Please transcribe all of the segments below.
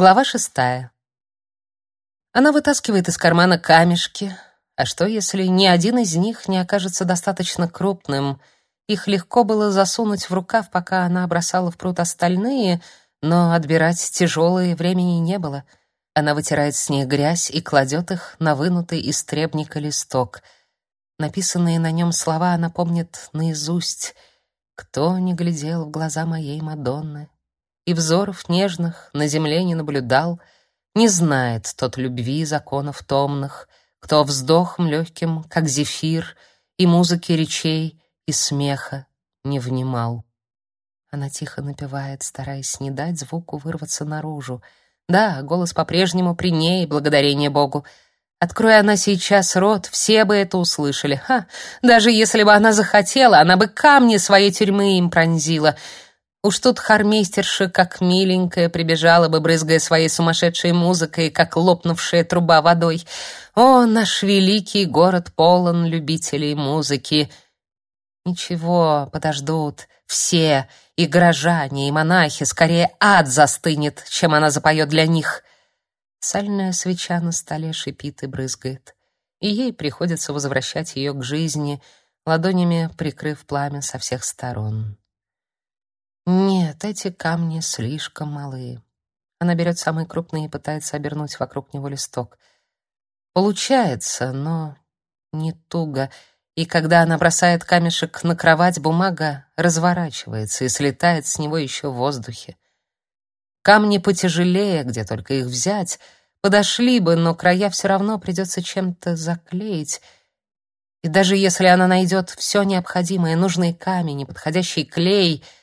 Глава шестая. Она вытаскивает из кармана камешки. А что, если ни один из них не окажется достаточно крупным? Их легко было засунуть в рукав, пока она бросала в пруд остальные, но отбирать тяжелые времени не было. Она вытирает с них грязь и кладет их на вынутый из требника листок. Написанные на нем слова она помнит наизусть. «Кто не глядел в глаза моей Мадонны?» И взоров нежных на земле не наблюдал, не знает тот любви законов томных, кто вздохом легким, как зефир, и музыки речей, и смеха не внимал. Она тихо напевает, стараясь не дать звуку вырваться наружу. Да, голос по-прежнему при ней, благодарение Богу. Откроя она сейчас рот, все бы это услышали. Ха, даже если бы она захотела, она бы камни своей тюрьмы им пронзила — Уж тут хармейстерша, как миленькая, прибежала бы, брызгая своей сумасшедшей музыкой, как лопнувшая труба водой. О, наш великий город полон любителей музыки! Ничего, подождут все, и горожане, и монахи, скорее ад застынет, чем она запоет для них. Сальная свеча на столе шипит и брызгает, и ей приходится возвращать ее к жизни, ладонями прикрыв пламя со всех сторон. Нет, эти камни слишком малые. Она берет самый крупный и пытается обернуть вокруг него листок. Получается, но не туго. И когда она бросает камешек на кровать, бумага разворачивается и слетает с него еще в воздухе. Камни потяжелее, где только их взять, подошли бы, но края все равно придется чем-то заклеить. И даже если она найдет все необходимое, нужный камень и подходящий клей —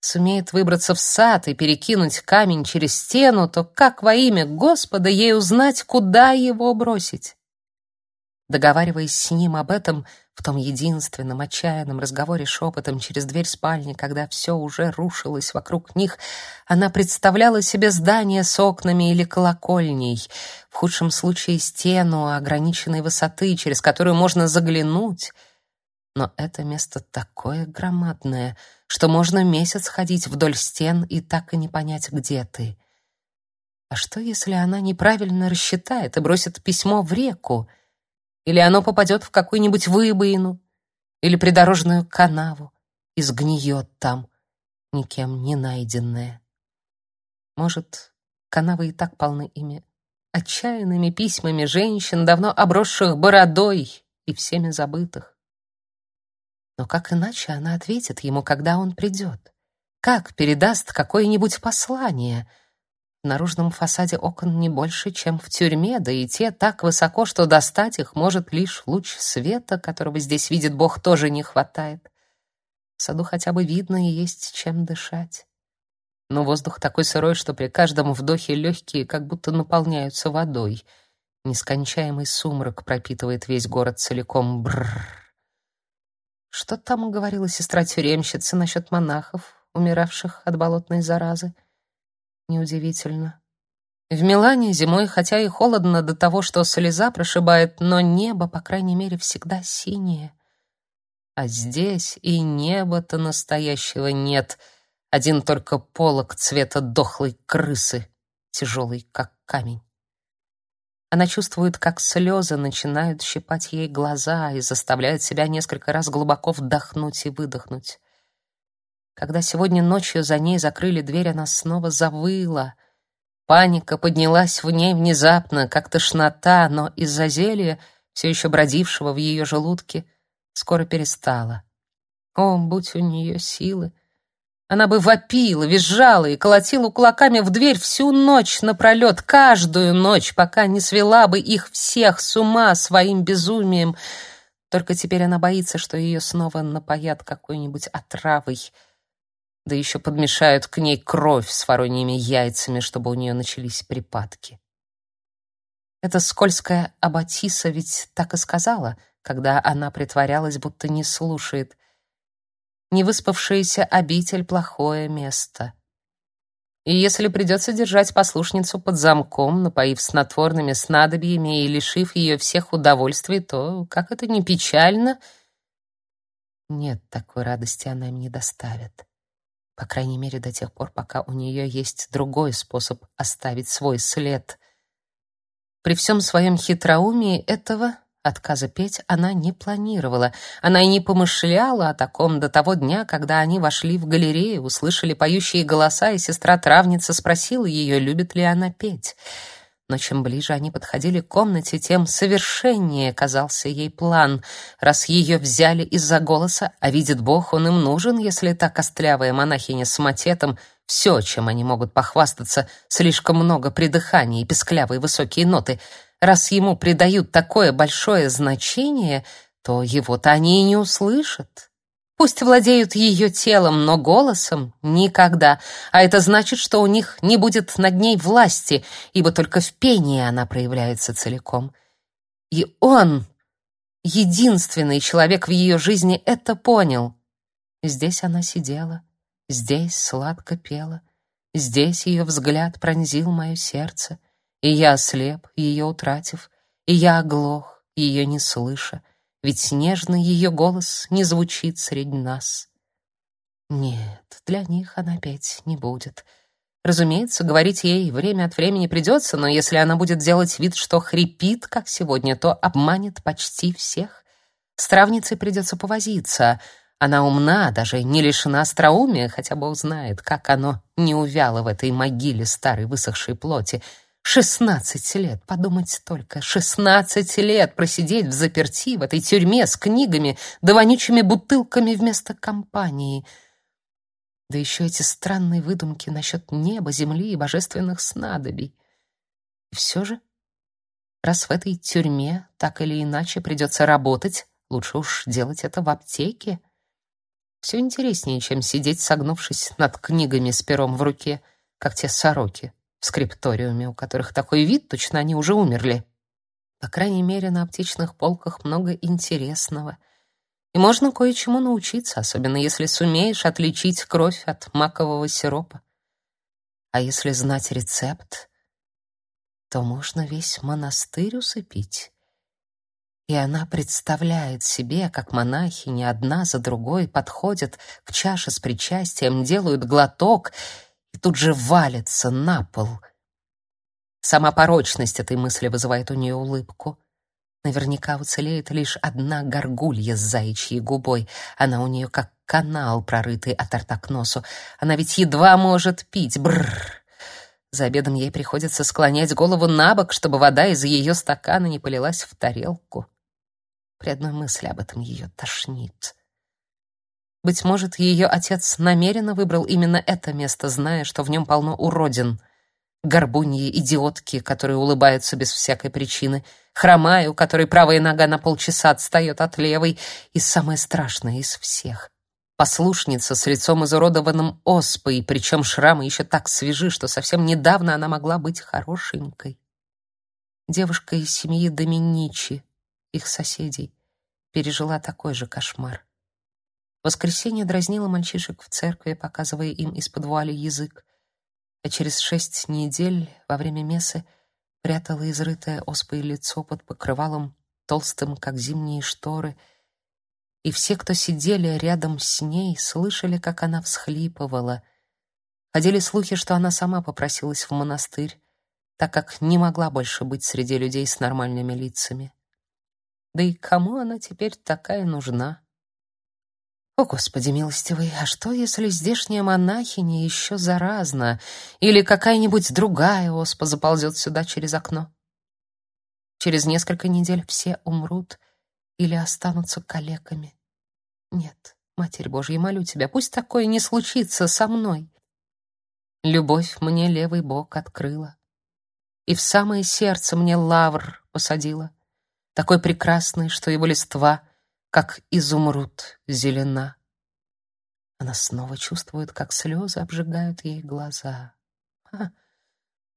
сумеет выбраться в сад и перекинуть камень через стену, то как во имя Господа ей узнать, куда его бросить? Договариваясь с ним об этом в том единственном отчаянном разговоре шепотом через дверь спальни, когда все уже рушилось вокруг них, она представляла себе здание с окнами или колокольней, в худшем случае стену ограниченной высоты, через которую можно заглянуть — но это место такое громадное, что можно месяц ходить вдоль стен и так и не понять, где ты. А что, если она неправильно рассчитает и бросит письмо в реку? Или оно попадет в какую-нибудь выбоину? Или придорожную канаву и сгниет там, никем не найденное? Может, канавы и так полны ими отчаянными письмами женщин, давно обросших бородой и всеми забытых. Но как иначе она ответит ему, когда он придет? Как передаст какое-нибудь послание? В наружном фасаде окон не больше, чем в тюрьме, да и те так высоко, что достать их может лишь луч света, которого здесь видит Бог, тоже не хватает. В саду хотя бы видно и есть чем дышать. Но воздух такой сырой, что при каждом вдохе легкие как будто наполняются водой. Нескончаемый сумрак пропитывает весь город целиком. Бррр. Что там говорила сестра-тюремщица насчет монахов, умиравших от болотной заразы? Неудивительно. В Милане зимой, хотя и холодно до того, что слеза прошибает, но небо, по крайней мере, всегда синее. А здесь и неба-то настоящего нет. Один только полог цвета дохлой крысы, тяжелый как камень. Она чувствует, как слезы начинают щипать ей глаза и заставляет себя несколько раз глубоко вдохнуть и выдохнуть. Когда сегодня ночью за ней закрыли дверь, она снова завыла. Паника поднялась в ней внезапно, как тошнота, но из-за зелья, все еще бродившего в ее желудке, скоро перестала. О, будь у нее силы! Она бы вопила, визжала и колотила кулаками в дверь всю ночь напролет, каждую ночь, пока не свела бы их всех с ума своим безумием. Только теперь она боится, что ее снова напоят какой-нибудь отравой, да еще подмешают к ней кровь с вороньими яйцами, чтобы у нее начались припадки. Эта скользкая Абатиса ведь так и сказала, когда она притворялась, будто не слушает — невыспавшаяся обитель — плохое место. И если придется держать послушницу под замком, напоив снотворными снадобьями и лишив ее всех удовольствий, то, как это ни печально, нет, такой радости она им не доставит. По крайней мере, до тех пор, пока у нее есть другой способ оставить свой след. При всем своем хитроумии этого отказа петь она не планировала. Она и не помышляла о таком до того дня, когда они вошли в галерею, услышали поющие голоса, и сестра-травница спросила ее, любит ли она петь. Но чем ближе они подходили к комнате, тем совершеннее казался ей план. Раз ее взяли из-за голоса, а видит Бог, он им нужен, если та костлявая монахиня с матетом все, чем они могут похвастаться, слишком много придыханий и песклявые высокие ноты. Раз ему придают такое большое значение, то его-то они и не услышат. Пусть владеют ее телом, но голосом — никогда. А это значит, что у них не будет над ней власти, ибо только в пении она проявляется целиком. И он, единственный человек в ее жизни, это понял. Здесь она сидела, здесь сладко пела, здесь ее взгляд пронзил мое сердце, и я ослеп, ее утратив, и я оглох, ее не слыша, ведь нежно ее голос не звучит среди нас. Нет, для них она петь не будет. Разумеется, говорить ей время от времени придется, но если она будет делать вид, что хрипит, как сегодня, то обманет почти всех. С травницей придется повозиться. Она умна, даже не лишена остроумия, хотя бы узнает, как оно не увяло в этой могиле старой высохшей плоти — Шестнадцать лет, подумать только, шестнадцать лет просидеть в заперти в этой тюрьме с книгами да вонючими бутылками вместо компании. Да еще эти странные выдумки насчет неба, земли и божественных снадобий. И все же, раз в этой тюрьме так или иначе придется работать, лучше уж делать это в аптеке. Все интереснее, чем сидеть согнувшись над книгами с пером в руке, как те сороки в скрипториуме, у которых такой вид, точно они уже умерли. По крайней мере, на аптечных полках много интересного. И можно кое-чему научиться, особенно если сумеешь отличить кровь от макового сиропа. А если знать рецепт, то можно весь монастырь усыпить. И она представляет себе, как монахи не одна за другой подходят к чаше с причастием, делают глоток — и тут же валится на пол. Сама порочность этой мысли вызывает у нее улыбку. Наверняка уцелеет лишь одна горгулья с заячьей губой. Она у нее как канал, прорытый от рта к носу. Она ведь едва может пить. Бррр. За обедом ей приходится склонять голову на бок, чтобы вода из ее стакана не полилась в тарелку. При одной мысли об этом ее тошнит. Быть может, ее отец намеренно выбрал именно это место, зная, что в нем полно уродин. Горбуньи, идиотки, которые улыбаются без всякой причины, хромая, у которой правая нога на полчаса отстает от левой, и самое страшное из всех — послушница с лицом изуродованным оспой, причем шрамы еще так свежи, что совсем недавно она могла быть хорошенькой. Девушка из семьи Доминичи, их соседей, пережила такой же кошмар. Воскресенье дразнило мальчишек в церкви, показывая им из-под вуали язык, а через шесть недель во время мессы прятала изрытое оспой лицо под покрывалом толстым, как зимние шторы, и все, кто сидели рядом с ней, слышали, как она всхлипывала. Ходили слухи, что она сама попросилась в монастырь, так как не могла больше быть среди людей с нормальными лицами. Да и кому она теперь такая нужна? О, Господи милостивый, а что, если здешняя монахиня еще заразна, или какая-нибудь другая оспа заползет сюда через окно? Через несколько недель все умрут или останутся калеками. Нет, Матерь Божья, молю тебя, пусть такое не случится со мной. Любовь мне левый бок открыла, и в самое сердце мне лавр посадила, такой прекрасный, что его листва — как изумруд зелена. Она снова чувствует, как слезы обжигают ей глаза. А,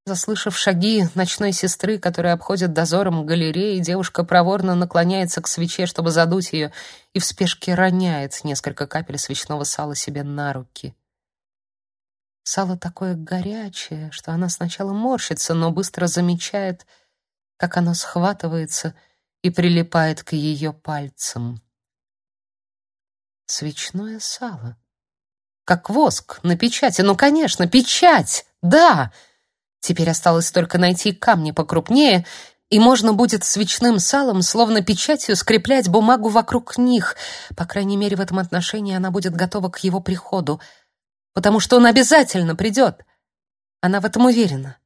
заслышав шаги ночной сестры, которая обходит дозором галереи, девушка проворно наклоняется к свече, чтобы задуть ее, и в спешке роняет несколько капель свечного сала себе на руки. Сало такое горячее, что она сначала морщится, но быстро замечает, как оно схватывается и прилипает к ее пальцам свечное сало. как воск на печати. Ну, конечно, печать. Да. Теперь осталось только найти камни покрупнее, и можно будет свечным салом, словно печатью, скреплять бумагу вокруг них. По крайней мере, в этом отношении она будет готова к его приходу, потому что он обязательно придет. Она в этом уверена.